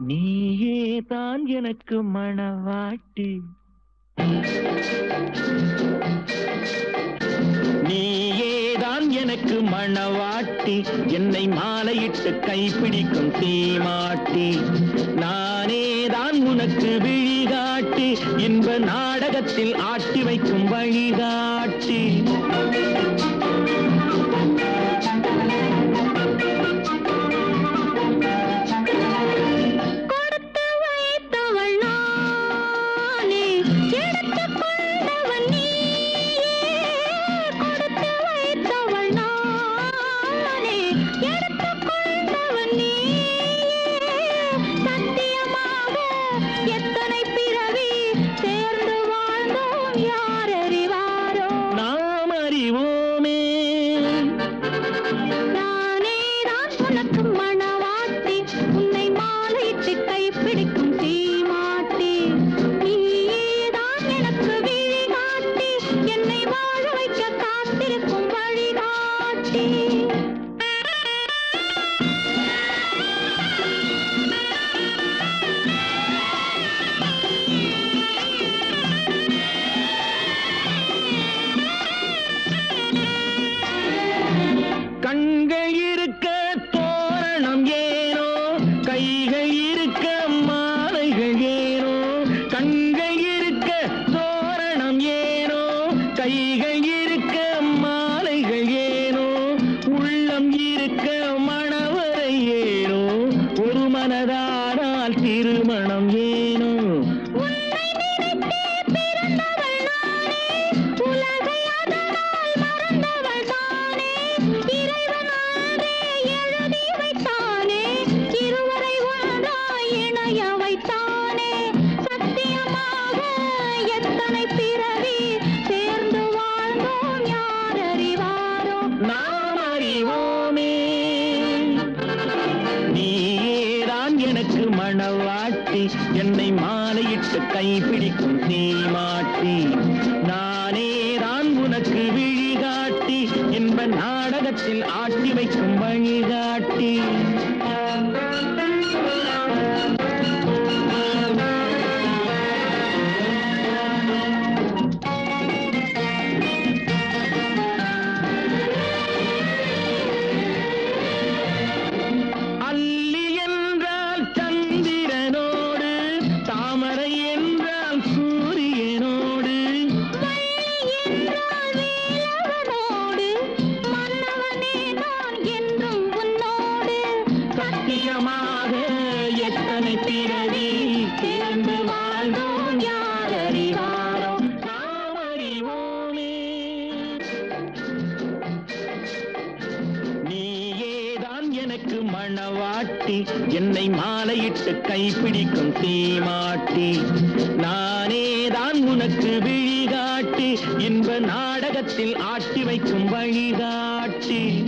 நீயே தான் எனக்கு மணவாட்டி நீயே தான் எனக்கு மணவாட்டி என்னை மாலையிட்டு கைப்பிடிக்கும் தீமாட்டி. நானே தான் உனக்கு விழிகாட்டி. இன்ப நாடகத்தில் ஆட்டி வைக்கும் வழிகாட்டி. இருக்க மாலைகள் ஏனோ கண்கள் இருக்க தோரணம் ஏனோ கைகள் இருக்க மாலைகள் ஏனோ உள்ளம் இருக்க மணவரை ஏனோ ஒரு மனதானால் திருமணம் ஏனோ மணவாட்டி என்னை மாலையிட்டு கைப்பிடிக்கும் தீமாட்டி நானே தான் உனக்கு விழிகாட்டி. என்ப நாடகத்தில் ஆட்டி வைக்கும் வழிகாட்டி. அதிகமாக எத்தனை பிறவி சேர்ந்து வாழ்ந்தோம் யார் அறிவாரோ நாம் அறிவோமே. நீயேதான் எனக்கு மணவாட்டி என்னை மாலையிட்டு கைப்பிடிக்கும் தீமாட்டி. நானேதான் உனக்கு விழிகாட்டி இன்ப நாடகத்தில் ஆட்டி வைக்கும் வழிகாட்டி.